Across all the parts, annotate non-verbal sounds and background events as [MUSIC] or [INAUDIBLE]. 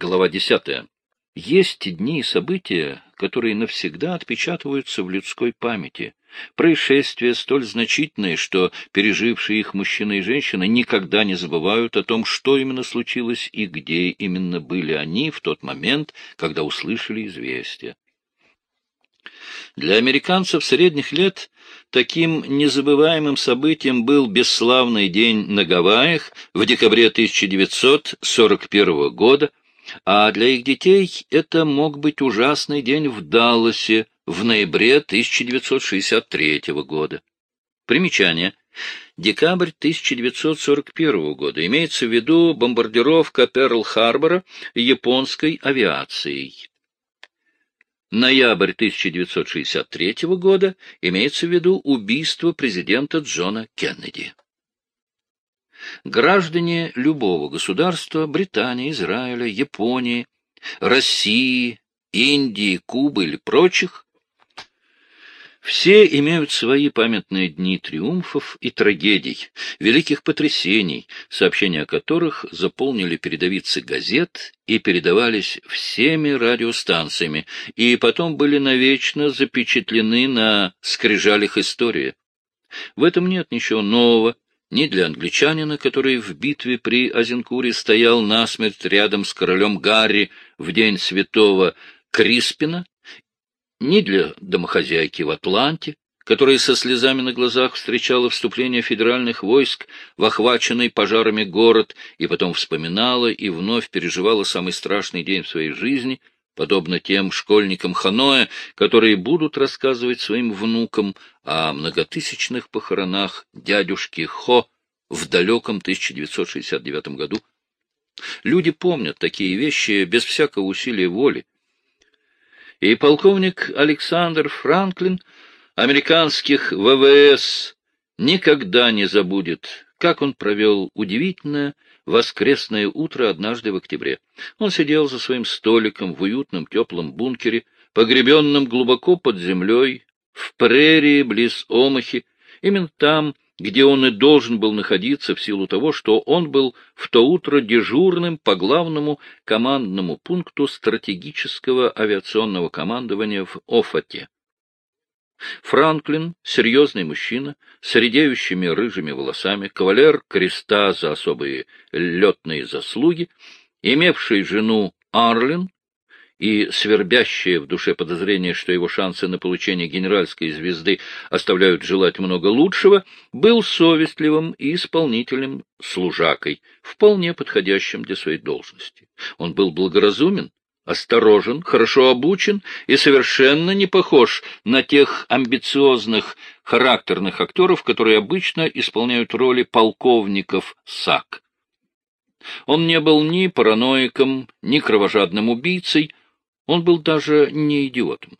Глава десятая. Есть дни и события, которые навсегда отпечатываются в людской памяти. Происшествия столь значительные, что пережившие их мужчина и женщина никогда не забывают о том, что именно случилось и где именно были они в тот момент, когда услышали известие. Для американцев средних лет таким незабываемым событием был бесславный день на Гавайях в декабре 1941 года, а для их детей это мог быть ужасный день в Далласе в ноябре 1963 года. Примечание. Декабрь 1941 года. Имеется в виду бомбардировка Перл-Харбора японской авиацией. Ноябрь 1963 года. Имеется в виду убийство президента Джона Кеннеди. Граждане любого государства, Британии, Израиля, Японии, России, Индии, Кубы или прочих, все имеют свои памятные дни триумфов и трагедий, великих потрясений, сообщения о которых заполнили передовицы газет и передавались всеми радиостанциями, и потом были навечно запечатлены на скрижалях истории. В этом нет ничего нового, ни для англичанина, который в битве при Азенкуре стоял насмерть рядом с королем Гарри в день святого Криспина, ни для домохозяйки в Атланте, которая со слезами на глазах встречала вступление федеральных войск в охваченный пожарами город и потом вспоминала и вновь переживала самый страшный день в своей жизни — подобно тем школьникам Ханоя, которые будут рассказывать своим внукам о многотысячных похоронах дядюшки Хо в далеком 1969 году. Люди помнят такие вещи без всякого усилия воли. И полковник Александр Франклин американских ВВС никогда не забудет, как он провел удивительное воскресное утро однажды в октябре. Он сидел за своим столиком в уютном теплом бункере, погребенном глубоко под землей, в прерии близ Омахи, именно там, где он и должен был находиться в силу того, что он был в то утро дежурным по главному командному пункту стратегического авиационного командования в Офате. Франклин, серьезный мужчина, с редеющими рыжими волосами, кавалер креста за особые летные заслуги, имевший жену Арлин и свербящее в душе подозрение, что его шансы на получение генеральской звезды оставляют желать много лучшего, был совестливым и исполнительным служакой, вполне подходящим для своей должности. Он был благоразумен, осторожен, хорошо обучен и совершенно не похож на тех амбициозных характерных актеров, которые обычно исполняют роли полковников САК. Он не был ни параноиком, ни кровожадным убийцей, он был даже не идиотом.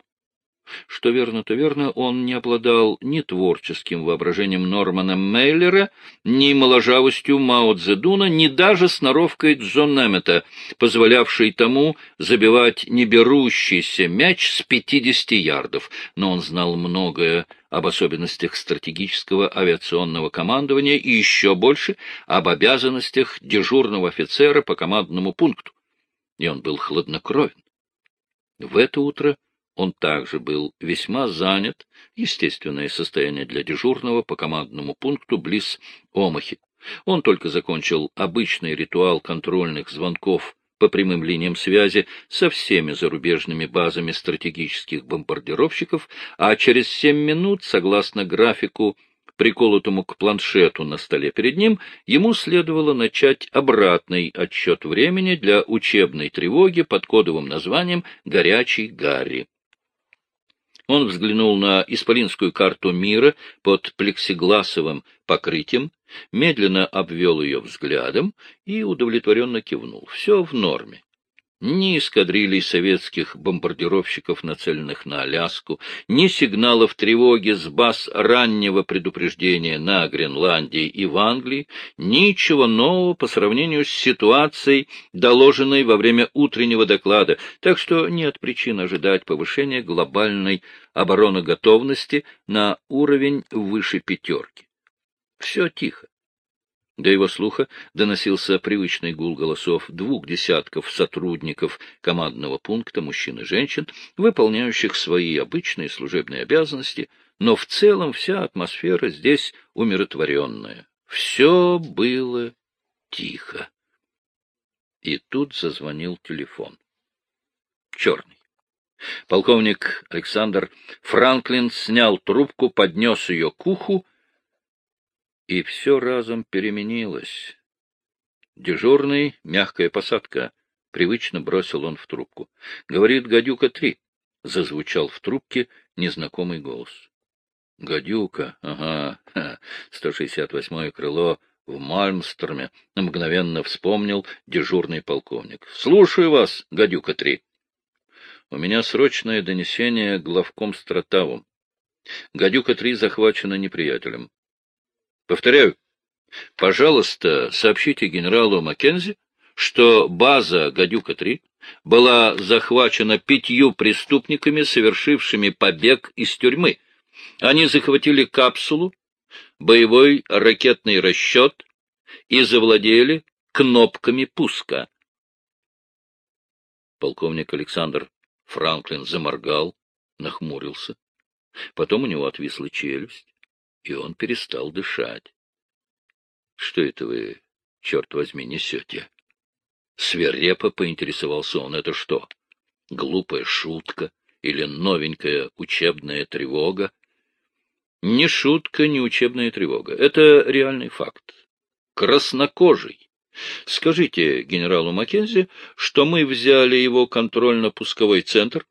Что верно, то верно, он не обладал ни творческим воображением Нормана Мейлера, ни моложавостью Мао Цзэдуна, ни даже сноровкой Джон Эммета, позволявшей тому забивать неберущийся мяч с 50 ярдов, но он знал многое об особенностях стратегического авиационного командования и еще больше об обязанностях дежурного офицера по командному пункту. И он был хладнокровен. В это утро он также был весьма занят, естественное состояние для дежурного по командному пункту близ Омахи. Он только закончил обычный ритуал контрольных звонков по прямым линиям связи со всеми зарубежными базами стратегических бомбардировщиков, а через семь минут, согласно графику, приколотому к планшету на столе перед ним, ему следовало начать обратный отсчет времени для учебной тревоги под кодовым названием «Горячий Гарри». Он взглянул на исполинскую карту мира под плексигласовым покрытием, медленно обвел ее взглядом и удовлетворенно кивнул. Все в норме ни эскадрилей советских бомбардировщиков, нацеленных на Аляску, ни сигналов тревоги с баз раннего предупреждения на Гренландии и в Англии, ничего нового по сравнению с ситуацией, доложенной во время утреннего доклада, так что нет причин ожидать повышения глобальной обороноготовности на уровень выше пятерки. Все тихо. До его слуха доносился привычный гул голосов двух десятков сотрудников командного пункта мужчин и женщин, выполняющих свои обычные служебные обязанности, но в целом вся атмосфера здесь умиротворенная. Все было тихо. И тут зазвонил телефон. Черный. Полковник Александр Франклин снял трубку, поднес ее к уху и все разом переменилось. Дежурный, мягкая посадка. Привычно бросил он в трубку. Говорит, гадюка три. Зазвучал в трубке незнакомый голос. Гадюка, ага, 168-е крыло в Мальмстерме, мгновенно вспомнил дежурный полковник. Слушаю вас, гадюка три. У меня срочное донесение главком Стратаву. Гадюка три захвачена неприятелем. Повторяю, пожалуйста, сообщите генералу Маккензи, что база «Гадюка-3» была захвачена пятью преступниками, совершившими побег из тюрьмы. Они захватили капсулу, боевой ракетный расчет и завладели кнопками пуска. Полковник Александр Франклин заморгал, нахмурился. Потом у него отвисла челюсть и он перестал дышать. — Что это вы, черт возьми, несете? Свирепо поинтересовался он. — Это что, глупая шутка или новенькая учебная тревога? Ни шутка, ни учебная тревога. Это реальный факт. Краснокожий. Скажите генералу Маккензи, что мы взяли его контрольно-пусковой центр,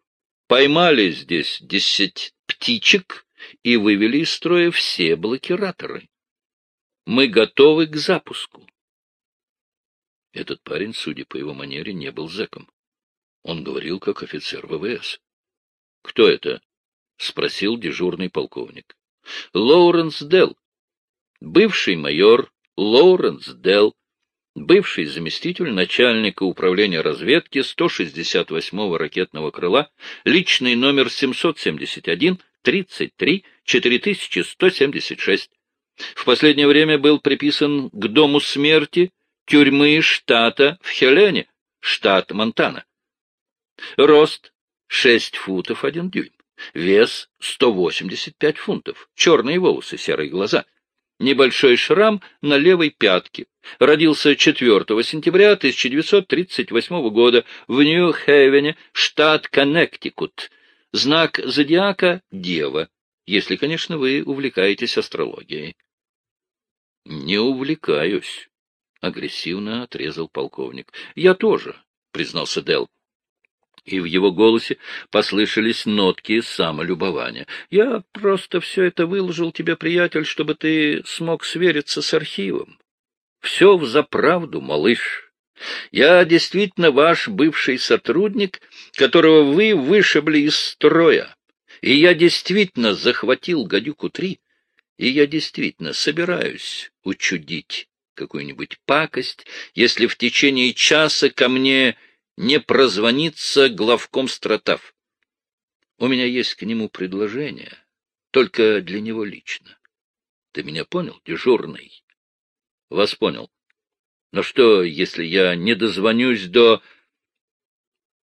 поймали здесь десять птичек и вывели из строя все блокираторы. Мы готовы к запуску. Этот парень, судя по его манере, не был зэком. Он говорил, как офицер ВВС. — Кто это? — спросил дежурный полковник. — Лоуренс Делл. Бывший майор Лоуренс Делл, бывший заместитель начальника управления разведки 168-го ракетного крыла, личный номер 771, 33 4176. В последнее время был приписан к дому смерти тюрьмы штата в Хелене, штат Монтана. Рост 6 футов 1 дюйм. Вес 185 фунтов. Черные волосы, серые глаза. Небольшой шрам на левой пятке. Родился 4 сентября 1938 года в Нью-Хевене, штат Коннектикут. Знак зодиака — Дева, если, конечно, вы увлекаетесь астрологией. — Не увлекаюсь, — агрессивно отрезал полковник. — Я тоже, — признался Дел. И в его голосе послышались нотки самолюбования. — Я просто все это выложил тебе, приятель, чтобы ты смог свериться с архивом. Все взаправду, малыш. Я действительно ваш бывший сотрудник, которого вы вышибли из строя. И я действительно захватил гадюку-3, и я действительно собираюсь учудить какую-нибудь пакость, если в течение часа ко мне не прозвонится главком стратав. У меня есть к нему предложение, только для него лично. Ты меня понял, дежурный? Вас понял. Но что, если я не дозвонюсь до...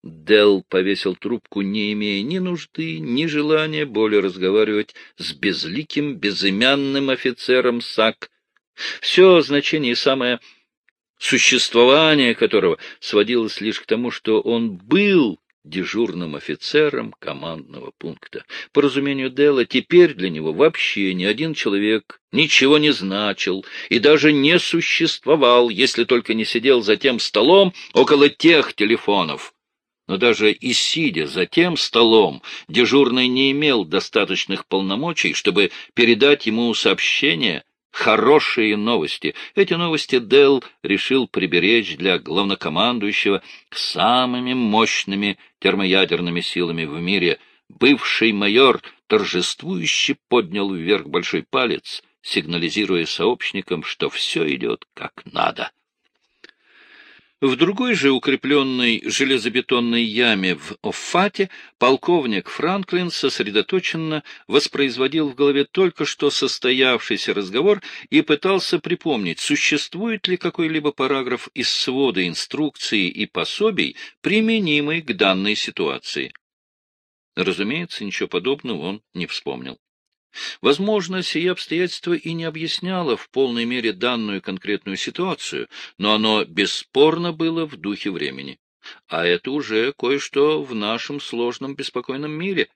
Дел повесил трубку, не имея ни нужды, ни желания более разговаривать с безликим, безымянным офицером САК. Все значение и самое существование которого сводилось лишь к тому, что он был дежурным офицером командного пункта. По разумению Дела, теперь для него вообще ни один человек ничего не значил и даже не существовал, если только не сидел за тем столом около тех телефонов. Но даже и сидя за тем столом, дежурный не имел достаточных полномочий, чтобы передать ему сообщение хорошие новости. Эти новости Дел решил приберечь для главнокомандующего самыми мощными термоядерными силами в мире. Бывший майор торжествующе поднял вверх большой палец, сигнализируя сообщникам, что все идет как надо. В другой же укрепленной железобетонной яме в Оффате полковник Франклин сосредоточенно воспроизводил в голове только что состоявшийся разговор и пытался припомнить, существует ли какой-либо параграф из свода инструкции и пособий, применимый к данной ситуации. Разумеется, ничего подобного он не вспомнил. Возможно, сие обстоятельство и не объясняло в полной мере данную конкретную ситуацию, но оно бесспорно было в духе времени. А это уже кое-что в нашем сложном беспокойном мире.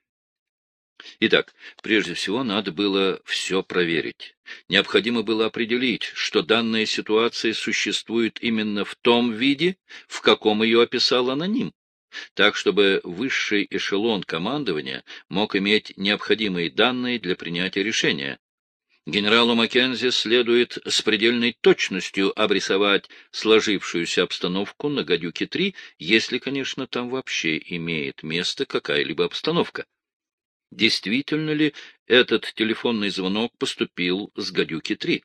Итак, прежде всего надо было все проверить. Необходимо было определить, что данная ситуация существует именно в том виде, в каком ее описал аноним так чтобы высший эшелон командования мог иметь необходимые данные для принятия решения. Генералу Маккензи следует с предельной точностью обрисовать сложившуюся обстановку на «Гадюке-3», если, конечно, там вообще имеет место какая-либо обстановка. Действительно ли этот телефонный звонок поступил с «Гадюки-3»?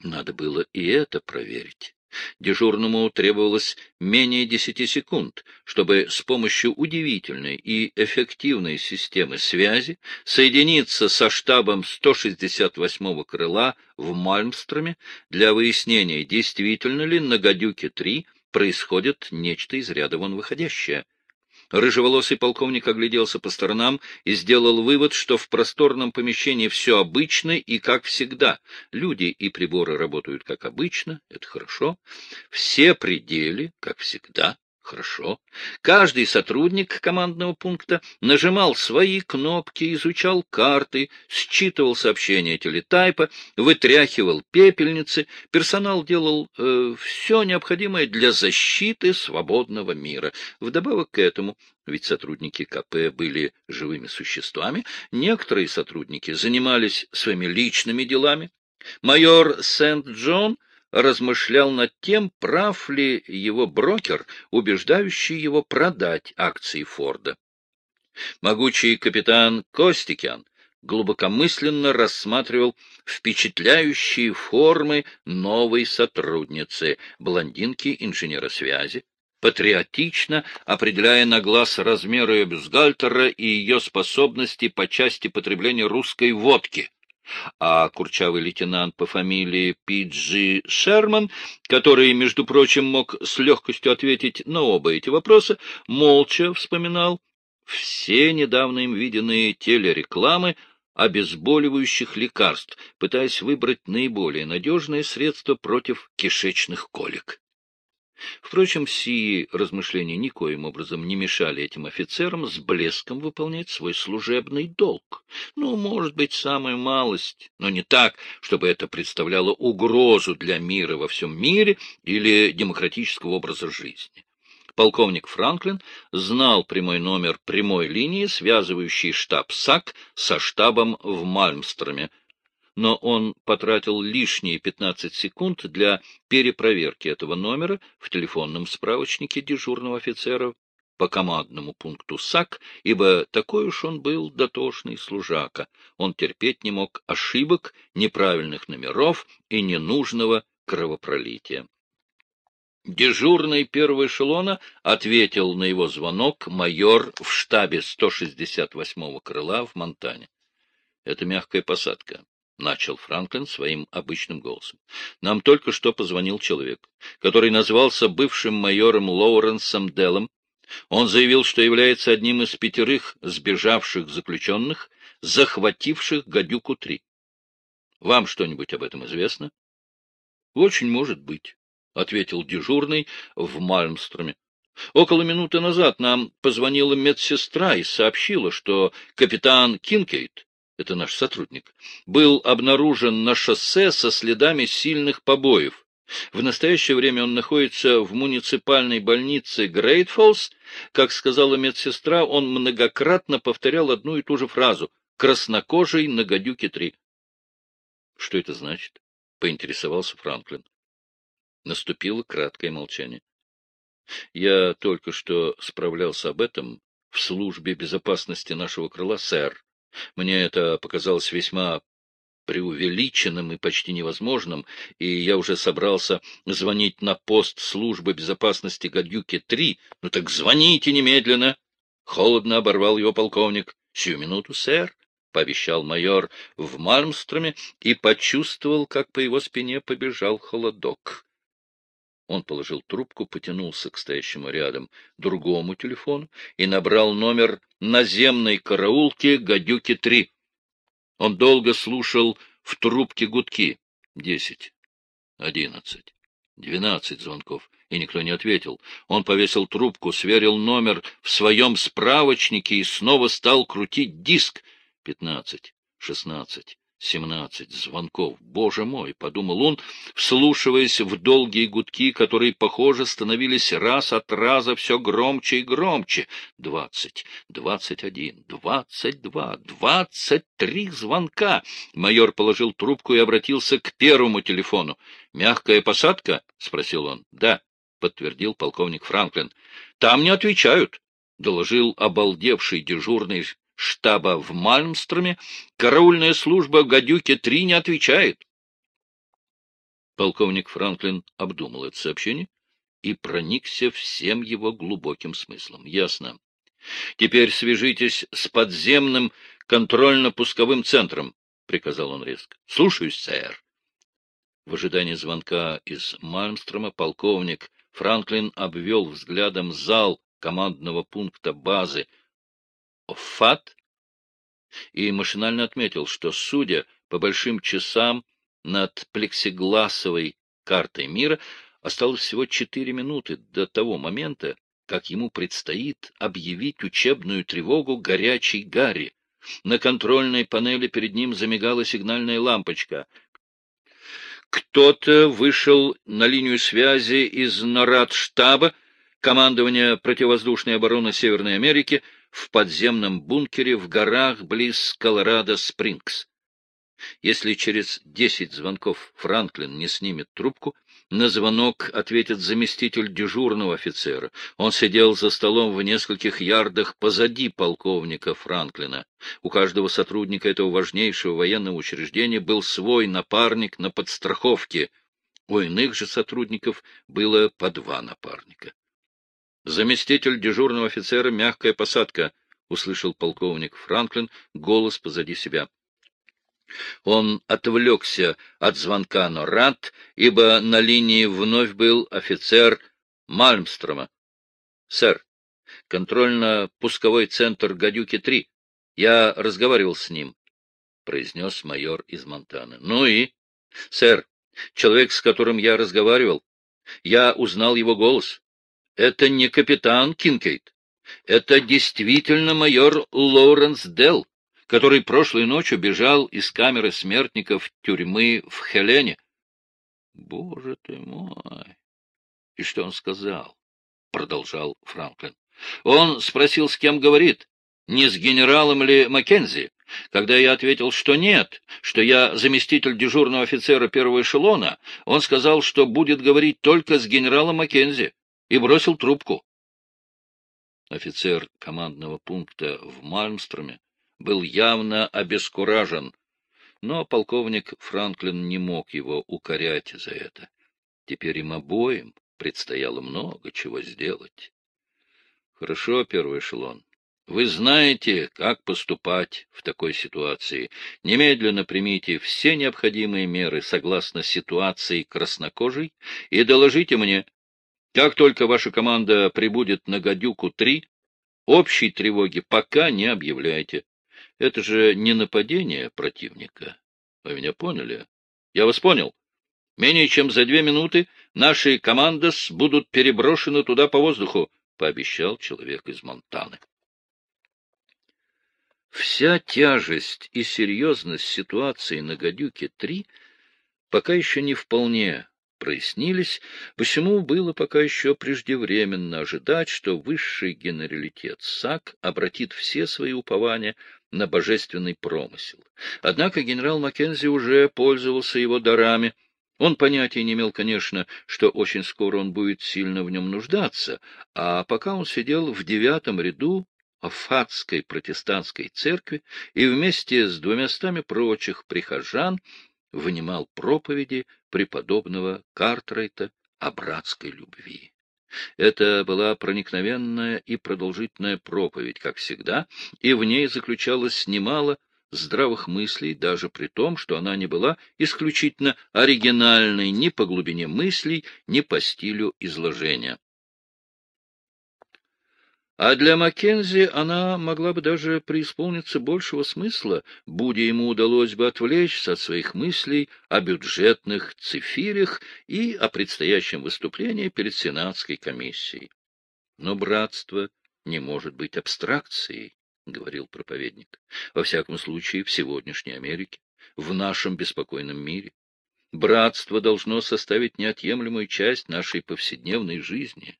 Надо было и это проверить. Дежурному требовалось менее десяти секунд, чтобы с помощью удивительной и эффективной системы связи соединиться со штабом 168-го крыла в Мальмстроме для выяснения, действительно ли на «Гадюке-3» происходит нечто из ряда вон выходящее. Рыжеволосый полковник огляделся по сторонам и сделал вывод, что в просторном помещении все обычно и как всегда. Люди и приборы работают как обычно, это хорошо. Все пределы, как всегда, Хорошо. Каждый сотрудник командного пункта нажимал свои кнопки, изучал карты, считывал сообщения телетайпа, вытряхивал пепельницы. Персонал делал э, все необходимое для защиты свободного мира. Вдобавок к этому, ведь сотрудники КП были живыми существами, некоторые сотрудники занимались своими личными делами. Майор Сент-Джон — размышлял над тем, прав ли его брокер, убеждающий его продать акции Форда. Могучий капитан Костикян глубокомысленно рассматривал впечатляющие формы новой сотрудницы, блондинки инженера связи, патриотично определяя на глаз размеры бюстгальтера и ее способности по части потребления русской водки — а курчавый лейтенант по фамилии Пиджи Шерман, который, между прочим, мог с легкостью ответить на оба эти вопроса, молча вспоминал все недавно им виденные телерекламы обезболивающих лекарств, пытаясь выбрать наиболее надежное средство против кишечных колик. Впрочем, сии размышления никоим образом не мешали этим офицерам с блеском выполнять свой служебный долг. Ну, может быть, самую малость, но не так, чтобы это представляло угрозу для мира во всем мире или демократического образа жизни. Полковник Франклин знал прямой номер прямой линии, связывающей штаб САК со штабом в Мальмстроме, но он потратил лишние 15 секунд для перепроверки этого номера в телефонном справочнике дежурного офицера по командному пункту САК, ибо такой уж он был дотошный служака. Он терпеть не мог ошибок, неправильных номеров и ненужного кровопролития. Дежурный первого эшелона ответил на его звонок майор в штабе 168-го крыла в Монтане. Это мягкая посадка. — начал Франклин своим обычным голосом. — Нам только что позвонил человек, который назвался бывшим майором Лоуренсом Деллом. Он заявил, что является одним из пятерых сбежавших заключенных, захвативших «Гадюку-3». Вам что-нибудь об этом известно? — Очень может быть, — ответил дежурный в Мальмстроме. Около минуты назад нам позвонила медсестра и сообщила, что капитан Кинкейт это наш сотрудник, был обнаружен на шоссе со следами сильных побоев. В настоящее время он находится в муниципальной больнице Грейтфоллс. Как сказала медсестра, он многократно повторял одну и ту же фразу «краснокожий на гадюке-3». — Что это значит? — поинтересовался Франклин. Наступило краткое молчание. — Я только что справлялся об этом в службе безопасности нашего крыла, сэр, мне это показалось весьма преувеличенным и почти невозможным, и я уже собрался звонить на пост службы безопасности Гадюки-3. Ну так звоните немедленно! Холодно оборвал его полковник. — Сию минуту, сэр, — пообещал майор в Мальмстроме и почувствовал, как по его спине побежал холодок. Он положил трубку, потянулся к стоящему рядом другому телефону и набрал номер наземной караулки «Гадюки-3». Он долго слушал в трубке гудки. Десять, одиннадцать, двенадцать звонков, и никто не ответил. Он повесил трубку, сверил номер в своем справочнике и снова стал крутить диск. Пятнадцать, шестнадцать, Семнадцать звонков. Боже мой, — подумал он, вслушиваясь в долгие гудки, которые, похоже, становились раз от раза все громче и громче. Двадцать, двадцать один, двадцать два, двадцать три звонка. Майор положил трубку и обратился к первому телефону. — Мягкая посадка? — спросил он. — Да, — подтвердил полковник Франклин. — Там не отвечают, — доложил обалдевший дежурный штаба в Мальмстроме, караульная служба в Гадюке-3 не отвечает. Полковник Франклин обдумал это сообщение и проникся всем его глубоким смыслом. Ясно. Теперь свяжитесь с подземным контрольно-пусковым центром, — приказал он резко. — Слушаюсь, сэр. В ожидании звонка из Мальмстрома полковник Франклин обвел взглядом зал командного пункта базы ФАТ и машинально отметил, что, судя по большим часам над плексигласовой картой мира, осталось всего четыре минуты до того момента, как ему предстоит объявить учебную тревогу горячей Гарри. На контрольной панели перед ним замигала сигнальная лампочка. Кто-то вышел на линию связи из нарад штаба командования противовоздушной обороны Северной Америки в подземном бункере в горах близ Колорадо-Спрингс. Если через десять звонков Франклин не снимет трубку, на звонок ответит заместитель дежурного офицера. Он сидел за столом в нескольких ярдах позади полковника Франклина. У каждого сотрудника этого важнейшего военного учреждения был свой напарник на подстраховке. У иных же сотрудников было по два напарника. Заместитель дежурного офицера «Мягкая посадка», — услышал полковник Франклин голос позади себя. Он отвлекся от звонка Норад, ибо на линии вновь был офицер Мальмстрома. — Сэр, контрольно-пусковой центр «Гадюки-3». Я разговаривал с ним, — произнес майор из Монтаны. — Ну и? — Сэр, человек, с которым я разговаривал, я узнал его голос. Это не капитан Кинкейт. Это действительно майор Лоуренс Делл, который прошлой ночью бежал из камеры смертников тюрьмы в Хелене. Боже ты мой! И что он сказал? Продолжал Франклин. Он спросил, с кем говорит, не с генералом ли Маккензи. Когда я ответил, что нет, что я заместитель дежурного офицера первого эшелона, он сказал, что будет говорить только с генералом Маккензи и бросил трубку. Офицер командного пункта в Мальмстроме был явно обескуражен, но полковник Франклин не мог его укорять за это. Теперь им обоим предстояло много чего сделать. Хорошо, первый эшелон. Вы знаете, как поступать в такой ситуации. Немедленно примите все необходимые меры согласно ситуации краснокожей и доложите мне, как только ваша команда прибудет на Гадюку-3, общей тревоги пока не объявляйте. Это же не нападение противника. Вы меня поняли? Я вас понял. Менее чем за две минуты наши командос будут переброшены туда по воздуху, — пообещал человек из Монтаны. Вся тяжесть и серьезность ситуации на Гадюке-3 пока еще не вполне прояснились, посему было пока еще преждевременно ожидать, что высший генералитет САК обратит все свои упования на божественный промысел. Однако генерал Маккензи уже пользовался его дарами. Он понятия не имел, конечно, что очень скоро он будет сильно в нем нуждаться, а пока он сидел в девятом ряду Иофатской протестантской церкви и вместе с двумястами прочих прихожан вынимал проповеди преподобного Картрайта о братской любви. Это была проникновенная и продолжительная проповедь, как всегда, и в ней заключалось немало здравых мыслей, даже при том, что она не была исключительно оригинальной ни по глубине мыслей, ни по стилю изложения. А для Маккензи она могла бы даже преисполниться большего смысла, будь ему удалось бы отвлечься от своих мыслей о бюджетных цифирях и о предстоящем выступлении перед Сенатской комиссией. Но братство не может быть абстракцией, — говорил проповедник, — во всяком случае в сегодняшней Америке, в нашем беспокойном мире. Братство должно составить неотъемлемую часть нашей повседневной жизни.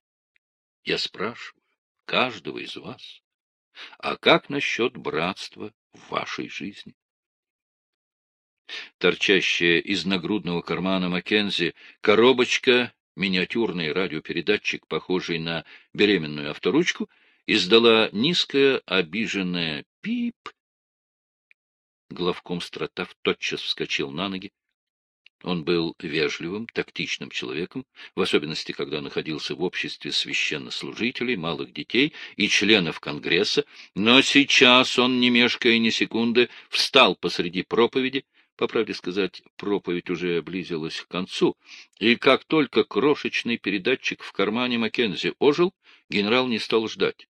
Я спрашиваю, каждого из вас. А как насчет братства в вашей жизни? Торчащая из нагрудного кармана Маккензи коробочка, миниатюрный радиопередатчик, похожий на беременную авторучку, издала низкое обиженное «пип». Главком Стратав тотчас вскочил на ноги, он был вежливым, тактичным человеком, в особенности, когда находился в обществе священнослужителей, малых детей и членов Конгресса, но сейчас он, не мешкая ни секунды, встал посреди проповеди, по правде сказать, проповедь уже близилась к концу, и как только крошечный передатчик в кармане Маккензи ожил, генерал не стал ждать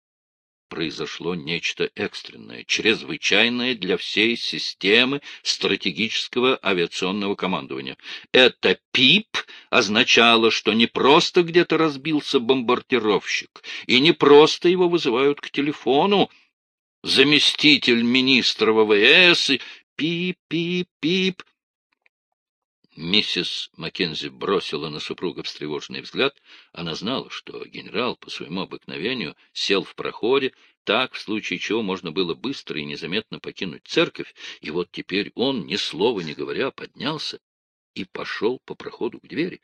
произошло нечто экстренное, чрезвычайное для всей системы стратегического авиационного командования. Это ПИП означало, что не просто где-то разбился бомбардировщик, и не просто его вызывают к телефону, заместитель министра ВВС, пип-пип-пип, Миссис Маккензи бросила на супруга встревоженный взгляд. Она знала, что генерал по своему обыкновению сел в проходе, так, в случае чего можно было быстро и незаметно покинуть церковь, и вот теперь он, ни слова не говоря, поднялся и пошел по проходу к двери.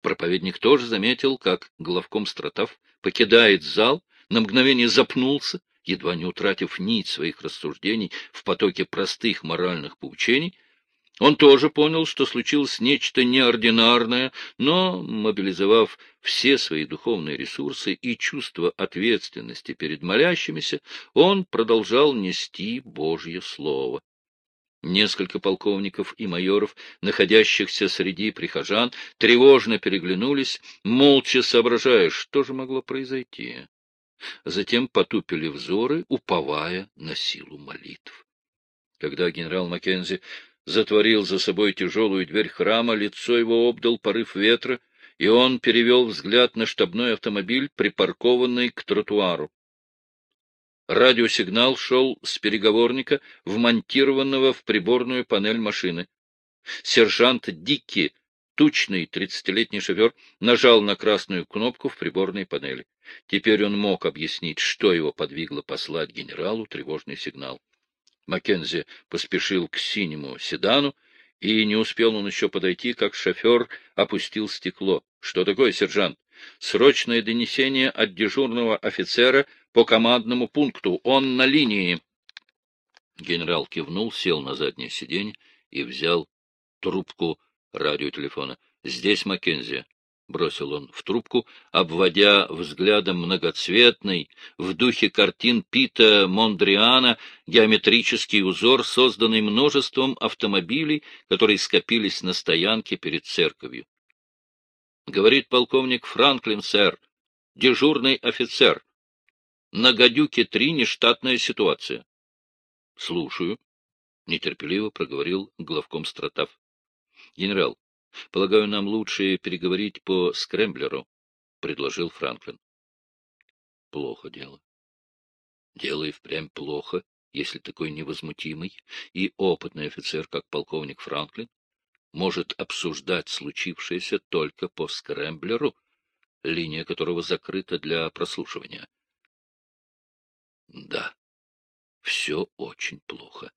Проповедник тоже заметил, как главком Стратав покидает зал, на мгновение запнулся, едва не утратив нить своих рассуждений в потоке простых моральных поучений, он тоже понял, что случилось нечто неординарное, но, мобилизовав все свои духовные ресурсы и чувство ответственности перед молящимися, он продолжал нести Божье Слово. Несколько полковников и майоров, находящихся среди прихожан, тревожно переглянулись, молча соображая, что же могло произойти. Затем потупили взоры, уповая на силу молитв. Когда генерал Маккензи затворил за собой тяжелую дверь храма, лицо его обдал порыв ветра, и он перевел взгляд на штабной автомобиль, припаркованный к тротуару. Радиосигнал шел с переговорника, вмонтированного в приборную панель машины. Сержант Дикки, тучный тридцатилетний шофер, нажал на красную кнопку в приборной панели. Теперь он мог объяснить, что его подвигло послать генералу тревожный сигнал. Маккензи поспешил к синему седану, и не успел он еще подойти, как шофер опустил стекло. — Что такое, сержант? — Срочное донесение от дежурного офицера по командному пункту. Он на линии. Генерал кивнул, сел на заднее сиденье и взял трубку радиотелефона. — Здесь Маккензи бросил он в трубку, обводя взглядом многоцветный, в духе картин Пита Мондриана, геометрический узор, созданный множеством автомобилей, которые скопились на стоянке перед церковью. Говорит полковник Франклин, сэр, дежурный офицер. На гадюке три нештатная ситуация. — Слушаю, — нетерпеливо проговорил главком Стратав. — Генерал, Полагаю, нам лучше переговорить по Скрэмблеру, — предложил Франклин. Плохо дело. Дело и впрямь плохо, если такой невозмутимый и опытный офицер, как полковник Франклин, может обсуждать случившееся только по Скрэмблеру, линия которого закрыта для прослушивания. Да, все очень плохо.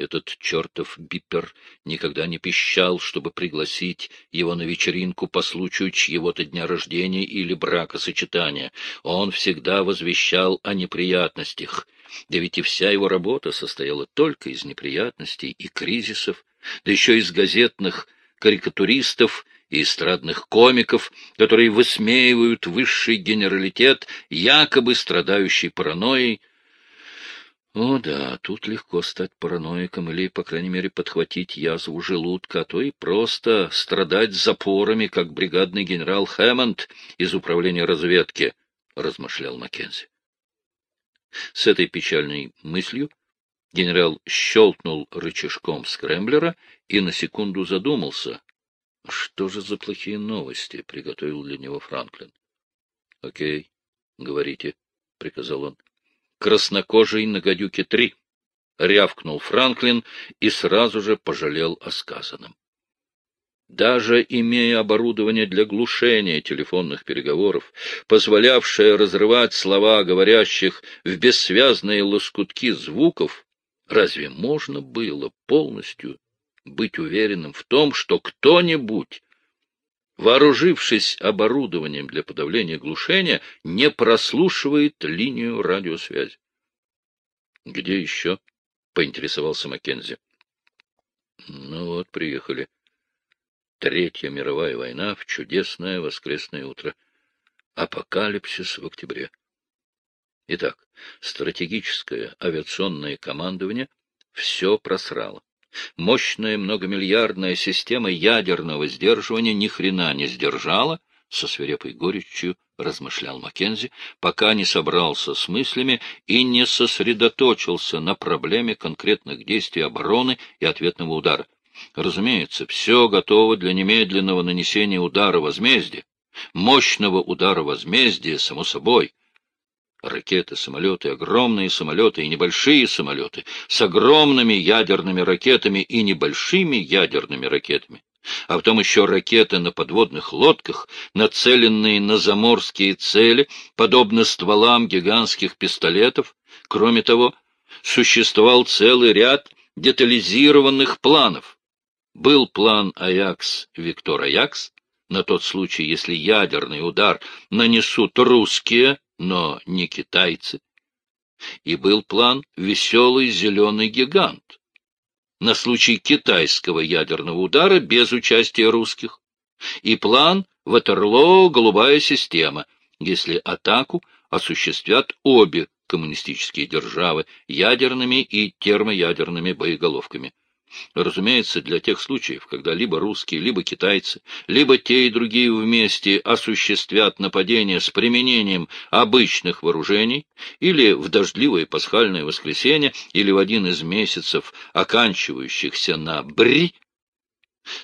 Этот чертов бипер никогда не пищал, чтобы пригласить его на вечеринку по случаю чьего-то дня рождения или бракосочетания. Он всегда возвещал о неприятностях. Да ведь и вся его работа состояла только из неприятностей и кризисов, да еще из газетных карикатуристов и эстрадных комиков, которые высмеивают высший генералитет, якобы страдающий паранойей, о да, тут легко стать параноиком или, по крайней мере, подхватить язву желудка, а то и просто страдать запорами, как бригадный генерал Хэммонд из управления разведки, — размышлял Маккензи. С этой печальной мыслью генерал щелкнул рычажком скрэмблера и на секунду задумался. Что же за плохие новости приготовил для него Франклин? — Окей, говорите, — приказал он краснокожий на гадюке три, — рявкнул Франклин и сразу же пожалел о сказанном. Даже имея оборудование для глушения телефонных переговоров, позволявшее разрывать слова говорящих в бессвязные лоскутки звуков, разве можно было полностью быть уверенным в том, что кто-нибудь вооружившись оборудованием для подавления глушения, не прослушивает линию радиосвязи. — Где еще? — поинтересовался Маккензи. — Ну вот, приехали. Третья мировая война в чудесное воскресное утро. Апокалипсис в октябре. Итак, стратегическое авиационное командование все просрало. Мощная многомиллиардная система ядерного сдерживания ни хрена не сдержала, со свирепой горечью размышлял Маккензи, пока не собрался с мыслями и не сосредоточился на проблеме конкретных действий обороны и ответного удара. Разумеется, все готово для немедленного нанесения удара возмездия, мощного удара возмездия, само собой, Ракеты, самолеты, огромные самолеты и небольшие самолеты с огромными ядерными ракетами и небольшими ядерными ракетами. А потом еще ракеты на подводных лодках, нацеленные на заморские цели, подобно стволам гигантских пистолетов. Кроме того, существовал целый ряд детализированных планов. Был план «Аякс» Виктор Аякс, на тот случай, если ядерный удар нанесут русские, но не китайцы. И был план «Веселый зеленый гигант» на случай китайского ядерного удара без участия русских, и план «Ватерлоо. Голубая система», если атаку осуществят обе коммунистические державы ядерными и термоядерными боеголовками. Разумеется, для тех случаев, когда либо русские, либо китайцы, либо те и другие вместе осуществят нападение с применением обычных вооружений, или в дождливое пасхальное воскресенье, или в один из месяцев, оканчивающихся на «бри»,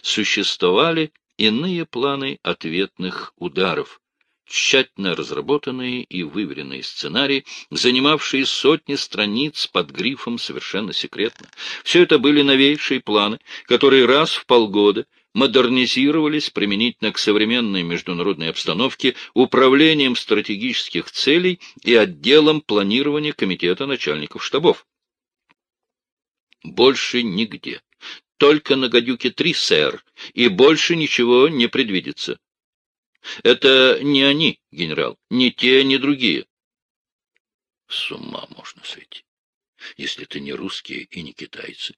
существовали иные планы ответных ударов, тщательно разработанные и выверенные сценарии, занимавшие сотни страниц под грифом «Совершенно секретно». Все это были новейшие планы, которые раз в полгода модернизировались применительно к современной международной обстановке управлением стратегических целей и отделом планирования Комитета начальников штабов. Больше нигде. Только на «Гадюке-3», сэр, и больше ничего не предвидится. Это не они, генерал, не те, ни другие. С ума можно сойти. Если это не русские и не китайцы,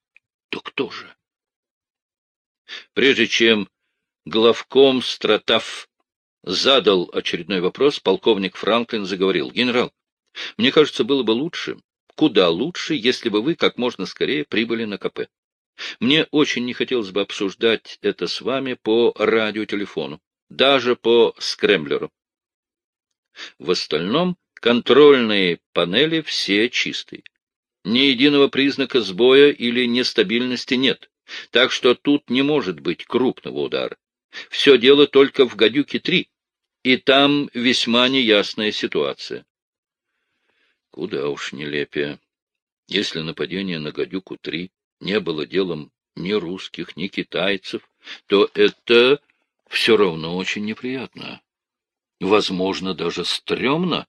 то кто же? Прежде чем главком Стратав задал очередной вопрос, полковник Франклин заговорил. «Генерал, мне кажется, было бы лучше, куда лучше, если бы вы как можно скорее прибыли на КП. Мне очень не хотелось бы обсуждать это с вами по радиотелефону даже по скремблеру. В остальном контрольные панели все чистые. Ни единого признака сбоя или нестабильности нет, так что тут не может быть крупного удара. Все дело только в «Гадюке-3», и там весьма неясная ситуация. Куда уж нелепее. Если нападение на «Гадюку-3» не было делом ни русских, ни китайцев, то это все равно очень неприятно. Возможно, даже стрёмно.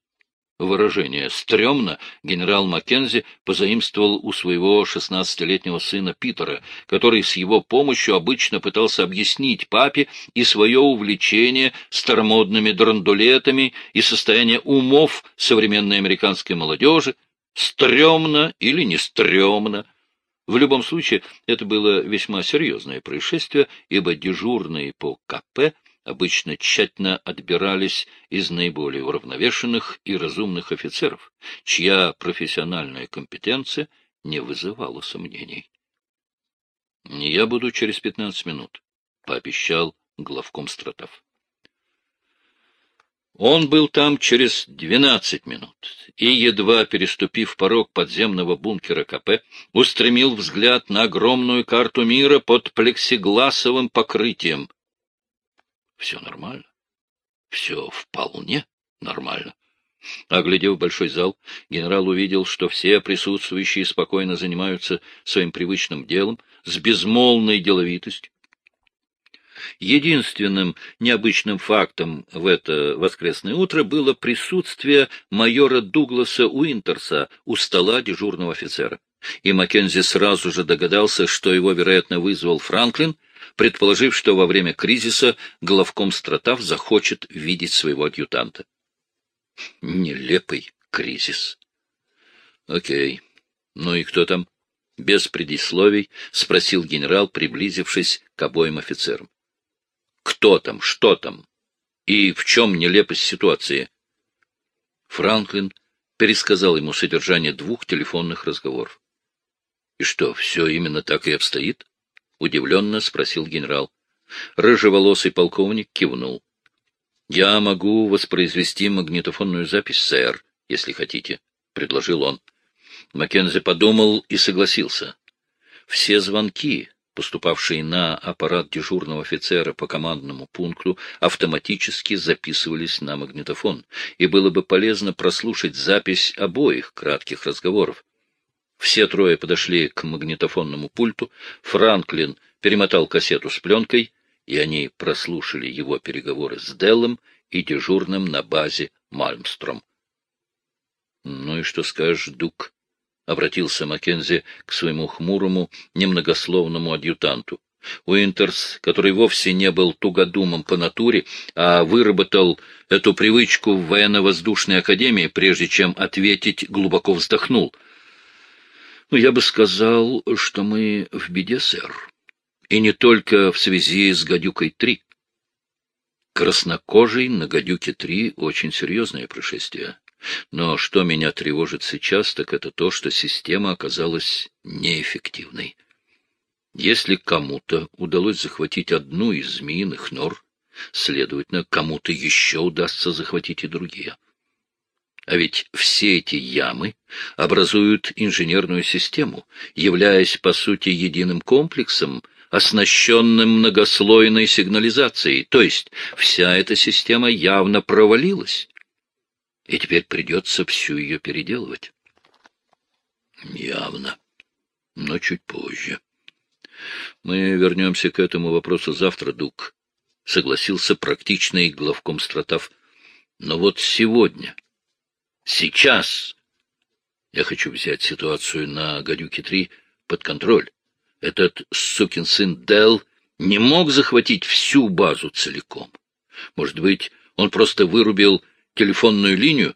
Выражение «стрёмно» генерал Маккензи позаимствовал у своего шестнадцатилетнего сына Питера, который с его помощью обычно пытался объяснить папе и свое увлечение старомодными драндулетами и состояние умов современной американской молодежи, стрёмно или не стрёмно. В любом случае, это было весьма серьезное происшествие, ибо дежурные по КП – обычно тщательно отбирались из наиболее уравновешенных и разумных офицеров, чья профессиональная компетенция не вызывала сомнений. — Я буду через пятнадцать минут, — пообещал главком Стратов. Он был там через двенадцать минут и, едва переступив порог подземного бункера КП, устремил взгляд на огромную карту мира под плексигласовым покрытием, все нормально. Все вполне нормально. Оглядев большой зал, генерал увидел, что все присутствующие спокойно занимаются своим привычным делом с безмолвной деловитостью. Единственным необычным фактом в это воскресное утро было присутствие майора Дугласа Уинтерса у стола дежурного офицера. И Маккензи сразу же догадался, что его, вероятно, вызвал Франклин — предположив, что во время кризиса главком Стратав захочет видеть своего адъютанта. Нелепый кризис. Окей. Ну и кто там? Без предисловий спросил генерал, приблизившись к обоим офицерам. Кто там? Что там? И в чем нелепость ситуации? Франклин пересказал ему содержание двух телефонных разговоров. И что, все именно так и обстоит? — удивленно спросил генерал. Рыжеволосый полковник кивнул. — Я могу воспроизвести магнитофонную запись, сэр, если хотите, — предложил он. Маккензи подумал и согласился. Все звонки, поступавшие на аппарат дежурного офицера по командному пункту, автоматически записывались на магнитофон, и было бы полезно прослушать запись обоих кратких разговоров. Все трое подошли к магнитофонному пульту. Франклин перемотал кассету с пленкой, и они прослушали его переговоры с Деллом и дежурным на базе Мальмстром. — Ну и что скажешь, Дук? — обратился Маккензи к своему хмурому, немногословному адъютанту. Уинтерс, который вовсе не был тугодумом по натуре, а выработал эту привычку в военно-воздушной академии, прежде чем ответить, глубоко вздохнул — ну, я бы сказал, что мы в беде, сэр. И не только в связи с «Гадюкой-3». Краснокожий на «Гадюке-3» — очень серьезное происшествие. Но что меня тревожит сейчас, так это то, что система оказалась неэффективной. Если кому-то удалось захватить одну из змеиных нор, следовательно, кому-то еще удастся захватить и другие. А ведь все эти ямы образуют инженерную систему, являясь, по сути, единым комплексом, оснащенным многослойной сигнализацией, то есть вся эта система явно провалилась, и теперь придется всю ее переделывать. Явно, но чуть позже. Мы вернемся к этому вопросу завтра, Дук, — согласился практичный главком Стратав. Но вот сегодня... Сейчас я хочу взять ситуацию на Гадюке-3 под контроль. Этот сукин сын Дел не мог захватить всю базу целиком. Может быть, он просто вырубил телефонную линию,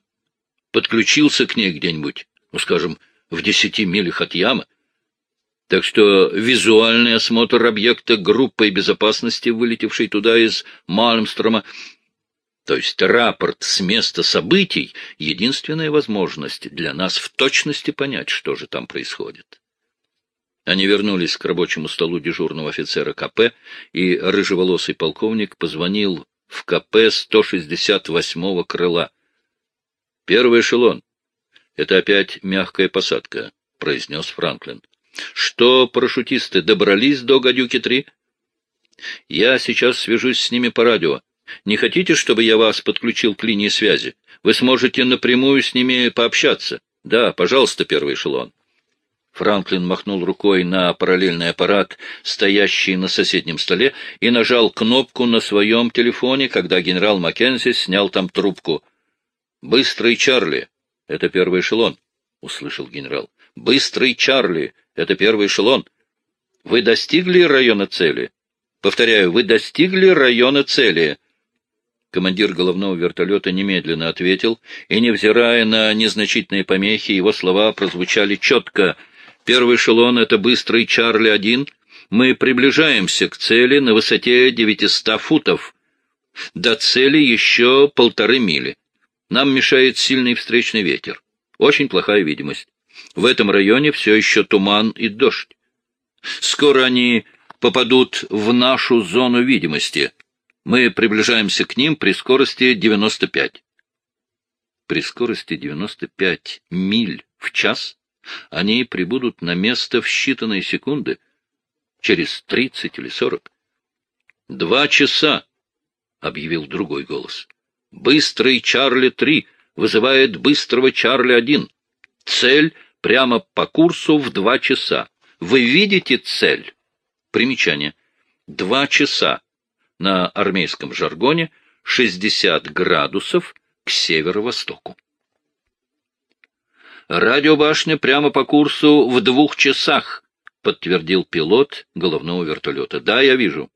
подключился к ней где-нибудь, ну, скажем, в десяти милях от ямы. Так что визуальный осмотр объекта группой безопасности, вылетевшей туда из Мальмстрома, то есть рапорт с места событий — единственная возможность для нас в точности понять, что же там происходит. Они вернулись к рабочему столу дежурного офицера КП, и рыжеволосый полковник позвонил в КП 168-го крыла. — Первый эшелон. Это опять мягкая посадка, — произнес Франклин. — Что, парашютисты, добрались до Гадюки-3? — Я сейчас свяжусь с ними по радио. Не хотите, чтобы я вас подключил к линии связи? Вы сможете напрямую с ними пообщаться. Да, пожалуйста, первый эшелон. Франклин махнул рукой на параллельный аппарат, стоящий на соседнем столе, и нажал кнопку на своем телефоне, когда генерал Маккензи снял там трубку. «Быстрый Чарли», это первый эшелон, — услышал генерал. — Быстрый Чарли — это первый эшелон. Вы достигли района цели? Повторяю, вы достигли района цели. Командир головного вертолета немедленно ответил, и, невзирая на незначительные помехи, его слова прозвучали четко. Первый эшелон — это быстрый Чарли-1. Мы приближаемся к цели на высоте 900 футов. До цели еще полторы мили. Нам мешает сильный встречный ветер. Очень плохая видимость. В этом районе все еще туман и дождь. Скоро они попадут в нашу зону видимости. Мы приближаемся к ним при скорости 95. При скорости 95 миль в час они прибудут на место в считанные секунды, через 30 или 40. «Два часа!» — объявил другой голос. «Быстрый Чарли-3 вызывает быстрого Чарли-1. Цель прямо по курсу в два часа. Вы видите цель? Примечание. Два часа. На армейском жаргоне 60 градусов к северо-востоку. Радиобашня прямо по курсу в двух часах, подтвердил пилот головного вертолета. Да, я вижу.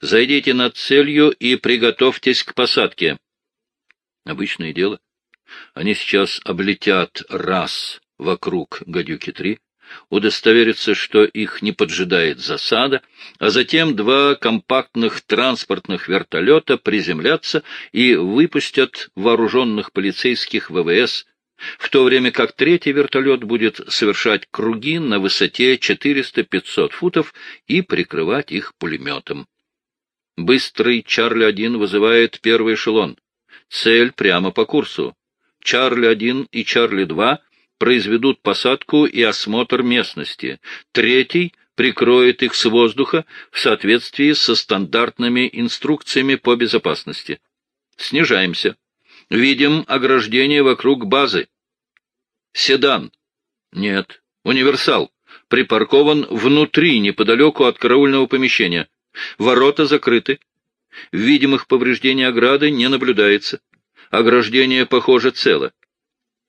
Зайдите над целью и приготовьтесь к посадке. Обычное дело. Они сейчас облетят раз вокруг «Гадюки-3», удостовериться, что их не поджидает засада, а затем два компактных транспортных вертолета приземлятся и выпустят вооруженных полицейских ВВС, в то время как третий вертолет будет совершать круги на высоте 400-500 футов и прикрывать их пулеметом. Быстрый Чарли-1 вызывает первый эшелон. Цель прямо по курсу. Чарли-1 и Чарли-2 произведут посадку и осмотр местности. Третий прикроет их с воздуха в соответствии со стандартными инструкциями по безопасности. Снижаемся. Видим ограждение вокруг базы. Седан. Нет. Универсал. Припаркован внутри, неподалеку от караульного помещения. Ворота закрыты. Видимых повреждений ограды не наблюдается. Ограждение, похоже, цело.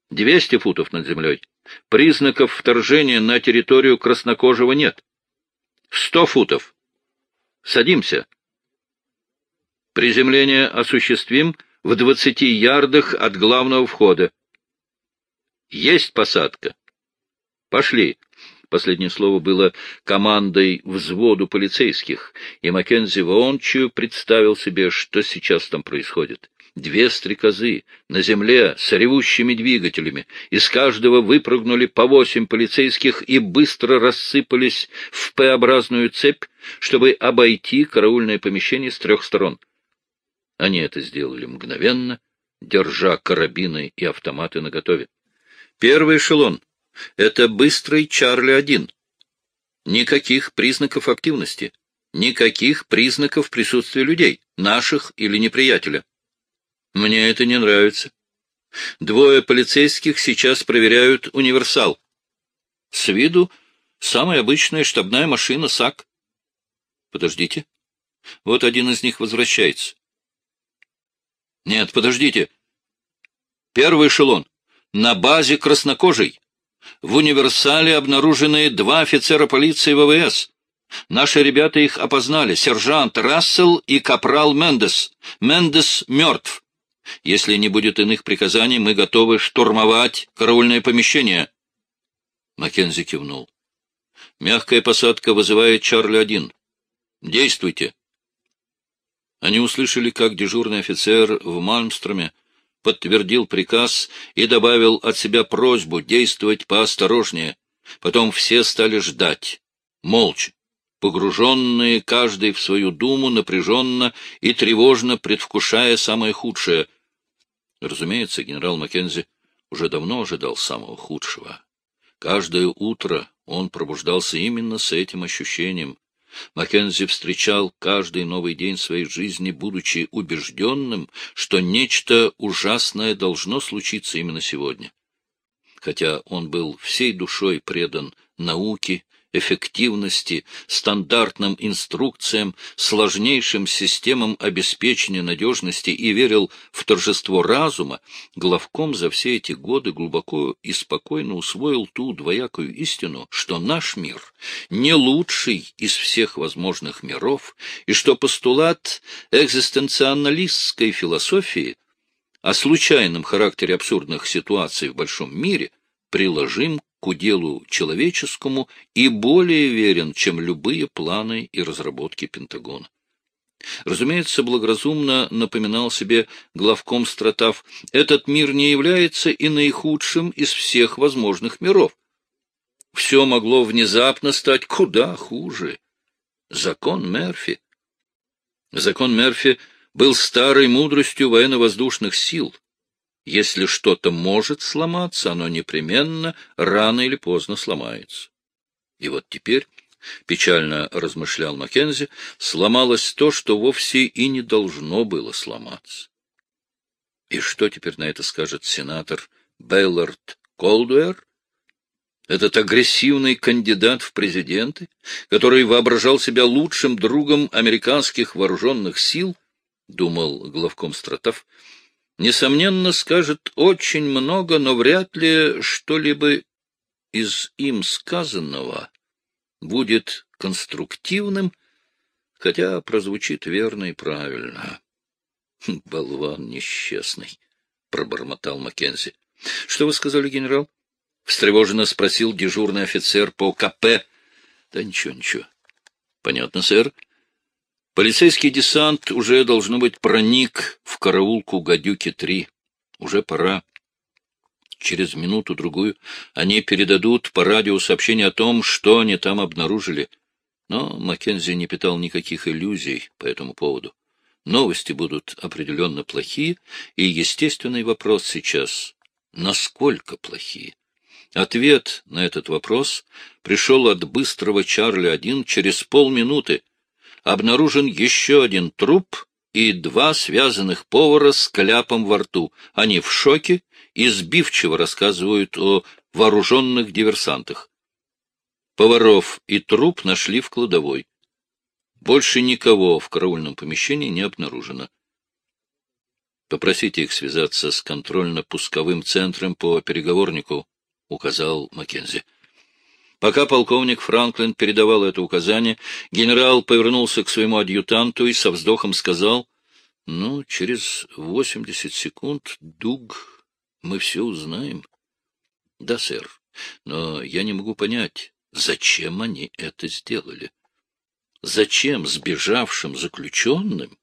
200 футов над землей. Признаков вторжения на территорию краснокожего нет. 100 футов. Садимся. Приземление осуществим в 20 ярдах от главного входа. Есть посадка. Пошли. Последнее слово было командой взводу полицейских, и Маккензи воончию представил себе, что сейчас там происходит две стрекозы на земле с ревущими двигателями. Из каждого выпрыгнули по восемь полицейских и быстро рассыпались в П-образную цепь, чтобы обойти караульное помещение с трех сторон. Они это сделали мгновенно, держа карабины и автоматы наготове. Первый эшелон — это быстрый Чарли-1. Никаких признаков активности, никаких признаков присутствия людей, наших или неприятеля. Мне это не нравится. Двое полицейских сейчас проверяют универсал. С виду самая обычная штабная машина САК. Подождите. Вот один из них возвращается. Нет, подождите. Первый эшелон. На базе краснокожей. В универсале обнаружены два офицера полиции ВВС. Наши ребята их опознали. Сержант Рассел и капрал Мендес. Мендес мертв. Если не будет иных приказаний, мы готовы штурмовать караульное помещение. Маккензи кивнул. Мягкая посадка вызывает Чарли-1. Действуйте. Они услышали, как дежурный офицер в Мальмстроме подтвердил приказ и добавил от себя просьбу действовать поосторожнее. Потом все стали ждать, молча, погруженные каждый в свою думу, напряженно и тревожно предвкушая самое худшее. Разумеется, генерал Маккензи уже давно ожидал самого худшего. Каждое утро он пробуждался именно с этим ощущением. Маккензи встречал каждый новый день своей жизни, будучи убежденным, что нечто ужасное должно случиться именно сегодня. Хотя он был всей душой предан науке эффективности, стандартным инструкциям, сложнейшим системам обеспечения надежности и верил в торжество разума, главком за все эти годы глубоко и спокойно усвоил ту двоякую истину, что наш мир не лучший из всех возможных миров, и что постулат экзистенциалистской философии о случайном характере абсурдных ситуаций в большом мире приложим к уделу человеческому и более верен, чем любые планы и разработки Пентагона. Разумеется, благоразумно напоминал себе главком Стратав, этот мир не является и наихудшим из всех возможных миров. Все могло внезапно стать куда хуже. Закон Мерфи. Закон Мерфи был старой мудростью военно-воздушных сил. Если что-то может сломаться, оно непременно рано или поздно сломается. И вот теперь, печально размышлял Маккензи, сломалось то, что вовсе и не должно было сломаться. И что теперь на это скажет сенатор Бейлорд Колдуэр? Этот агрессивный кандидат в президенты, который воображал себя лучшим другом американских вооруженных сил, думал главком Стратов, несомненно, скажет очень много, но вряд ли что-либо из им сказанного будет конструктивным, хотя прозвучит верно и правильно. «Хм, [LAUGHS] — Болван несчастный, — пробормотал Маккензи. — Что вы сказали, генерал? — встревоженно спросил дежурный офицер по КП. — Да ничего, ничего. — Понятно, сэр. Полицейский десант уже, должно быть, проник в караулку «Гадюки-3». Уже пора. Через минуту-другую они передадут по радио сообщение о том, что они там обнаружили. Но Маккензи не питал никаких иллюзий по этому поводу. Новости будут определенно плохие, и естественный вопрос сейчас — насколько плохие? Ответ на этот вопрос пришел от быстрого Чарли-1 через полминуты — обнаружен еще один труп и два связанных повара с кляпом во рту. Они в шоке и сбивчиво рассказывают о вооруженных диверсантах. Поваров и труп нашли в кладовой. Больше никого в караульном помещении не обнаружено. Попросите их связаться с контрольно-пусковым центром по переговорнику, — указал Маккензи. Пока полковник Франклин передавал это указание, генерал повернулся к своему адъютанту и со вздохом сказал, — Ну, через восемьдесят секунд, Дуг, мы все узнаем. — Да, сэр, но я не могу понять, зачем они это сделали. Зачем сбежавшим заключенным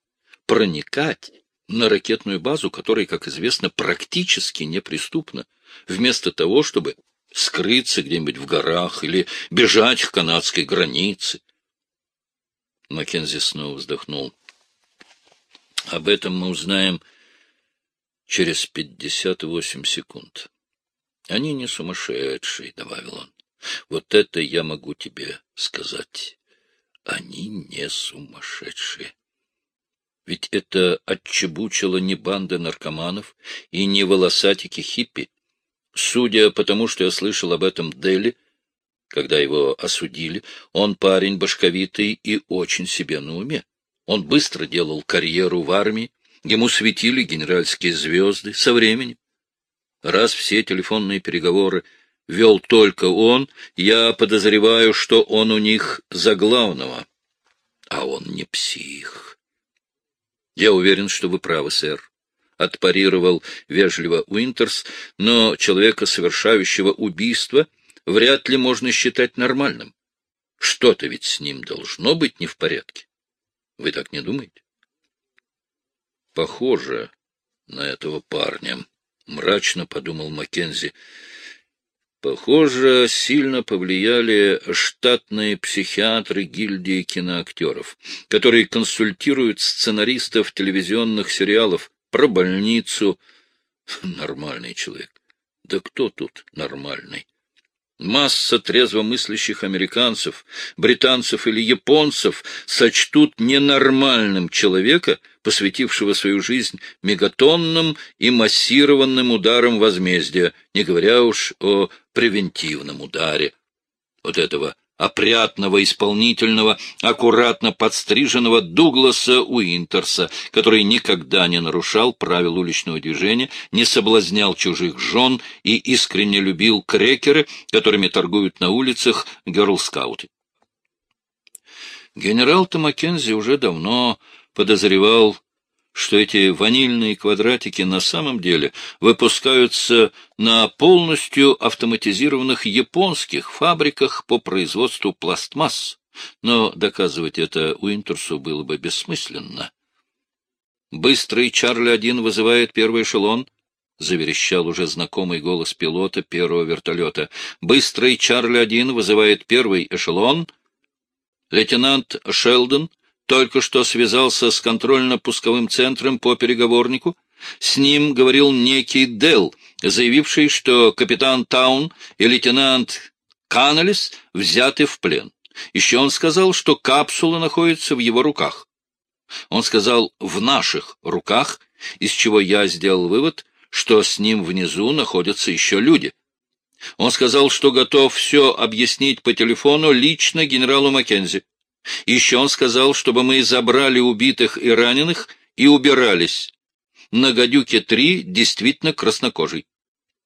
проникать на ракетную базу, которая, как известно, практически неприступна, вместо того, чтобы скрыться где-нибудь в горах или бежать к канадской границе. Маккензи снова вздохнул. Об этом мы узнаем через пятьдесят восемь секунд. Они не сумасшедшие, — добавил он. Вот это я могу тебе сказать. Они не сумасшедшие. Ведь это отчебучило не банда наркоманов и не волосатики хиппи. Судя по тому, что я слышал об этом Дели, когда его осудили, он парень башковитый и очень себе на уме. Он быстро делал карьеру в армии, ему светили генеральские звезды со временем. Раз все телефонные переговоры вел только он, я подозреваю, что он у них за главного. А он не псих. Я уверен, что вы правы, сэр отпарировал вежливо Уинтерс, но человека, совершающего убийство, вряд ли можно считать нормальным. Что-то ведь с ним должно быть не в порядке. Вы так не думаете? Похоже на этого парня, — мрачно подумал Маккензи. Похоже, сильно повлияли штатные психиатры гильдии киноактеров, которые консультируют сценаристов телевизионных сериалов, про больницу. [LAUGHS] Нормальный человек. Да кто тут нормальный? Масса трезвомыслящих американцев, британцев или японцев сочтут ненормальным человека, посвятившего свою жизнь мегатонным и массированным ударам возмездия, не говоря уж о превентивном ударе. Вот этого опрятного, исполнительного, аккуратно подстриженного Дугласа Уинтерса, который никогда не нарушал правил уличного движения, не соблазнял чужих жен и искренне любил крекеры, которыми торгуют на улицах герлскауты. Генерал-то Маккензи уже давно подозревал что эти ванильные квадратики на самом деле выпускаются на полностью автоматизированных японских фабриках по производству пластмасс, но доказывать это Уинтерсу было бы бессмысленно. «Быстрый Чарли-1 вызывает первый эшелон», — заверещал уже знакомый голос пилота первого вертолета. «Быстрый Чарли-1 вызывает первый эшелон». Лейтенант Шелдон только что связался с контрольно-пусковым центром по переговорнику. С ним говорил некий Дел, заявивший, что капитан Таун и лейтенант Каннелис взяты в плен. Еще он сказал, что капсула находится в его руках. Он сказал «в наших руках», из чего я сделал вывод, что с ним внизу находятся еще люди. Он сказал, что готов все объяснить по телефону лично генералу Маккензи. Еще он сказал, чтобы мы забрали убитых и раненых и убирались. На гадюке-3 действительно краснокожий.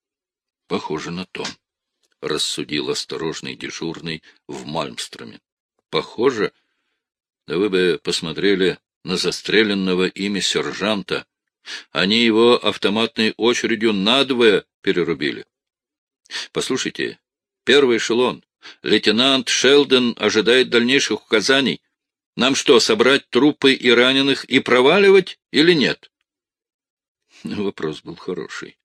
— Похоже на то, — рассудил осторожный дежурный в Мальмстроме. — Похоже? Да вы бы посмотрели на застреленного ими сержанта. Они его автоматной очередью надвое перерубили. Послушайте, первый эшелон, Лейтенант Шелдон ожидает дальнейших указаний. Нам что, собрать трупы и раненых и проваливать или нет? [LAUGHS] Вопрос был хороший.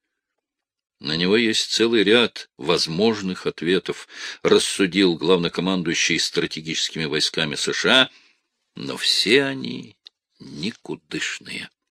На него есть целый ряд возможных ответов, рассудил главнокомандующий стратегическими войсками США, но все они никудышные.